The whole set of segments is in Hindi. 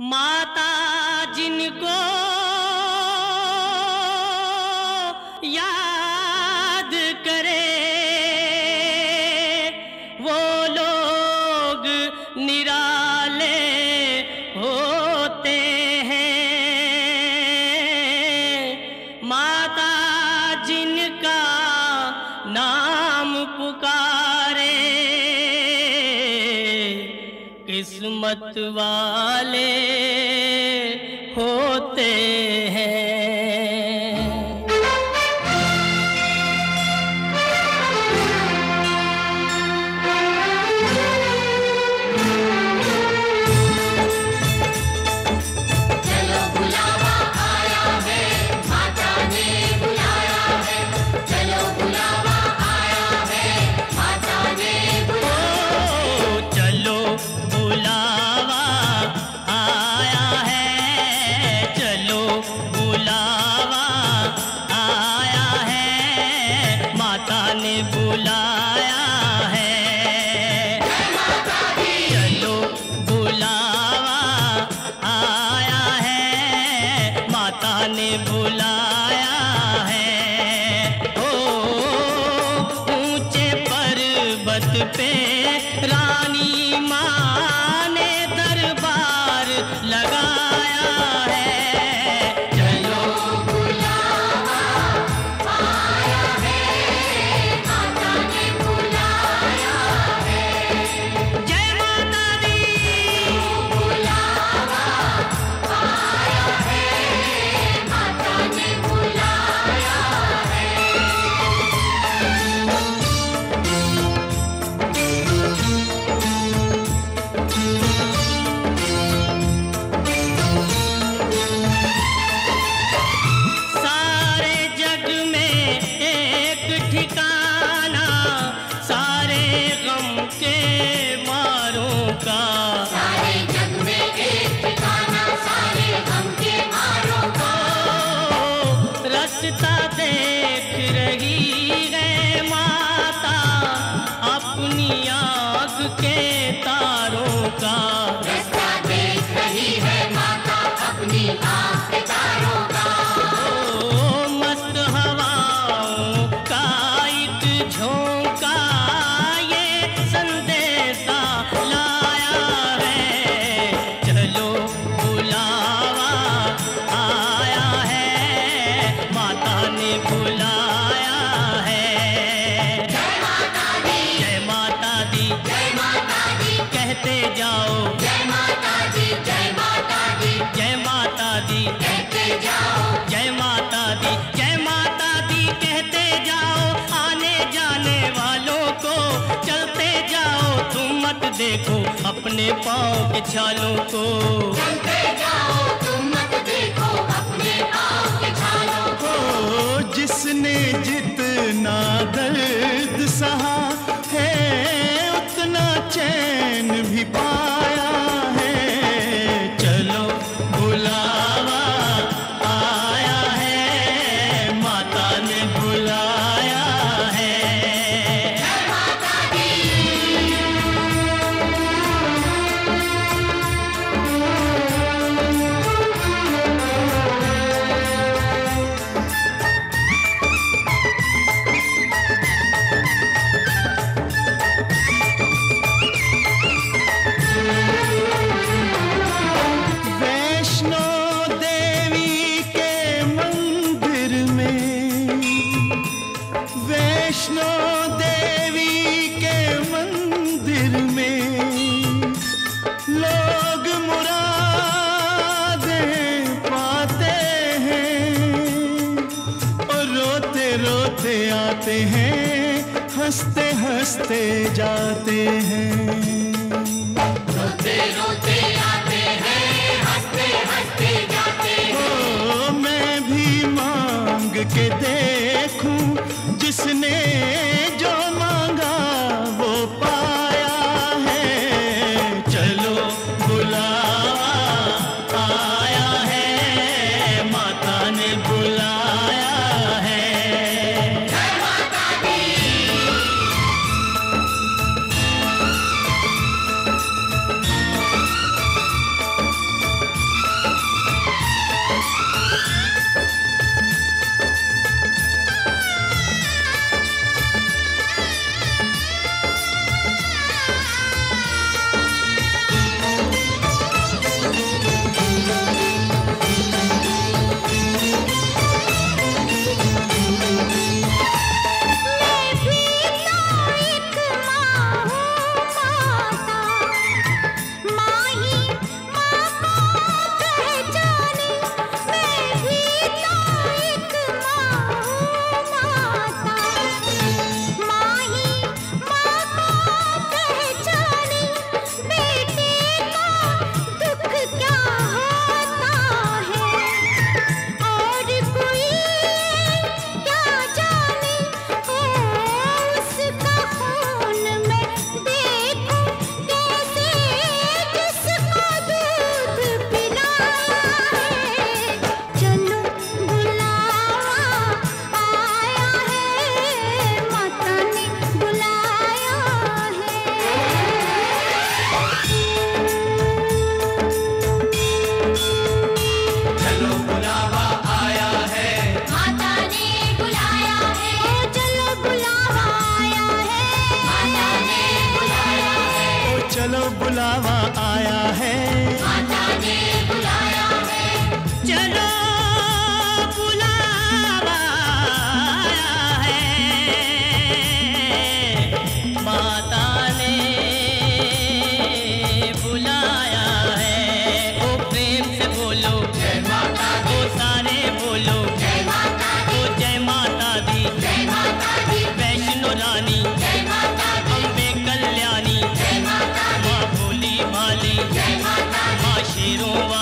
माता जिनको याद करे वो लोग निराले होते। हिम्मत वाले होते ने बुलाया देख रही माता अपनी आग के तारों का। देखो अपने पाँव के छालों को। चलते जाओ तुम मत देखो अपने पाँव के छालों को। ओ, जिसने जितना दर्द सहा है उतना चैन भी पाया। जाते हैं हँसते हँसते जाते हैं। रोते रोते आते हैं हँसते हँसते जाते हैं। ओ मैं भी मांग के देखूँ जिसने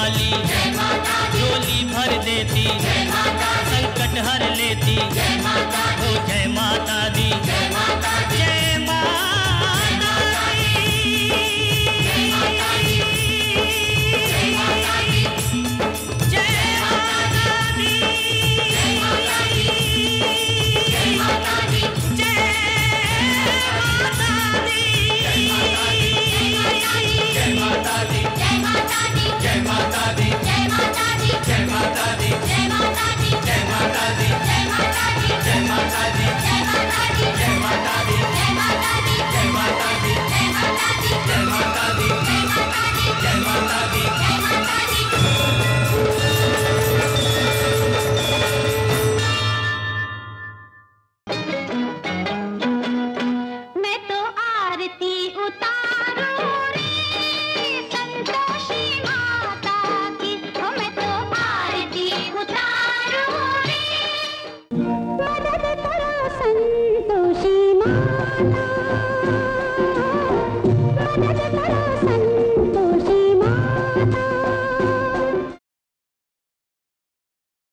वाली। झोली भर देती। संकट हर लेती। हो जय माता दी। जय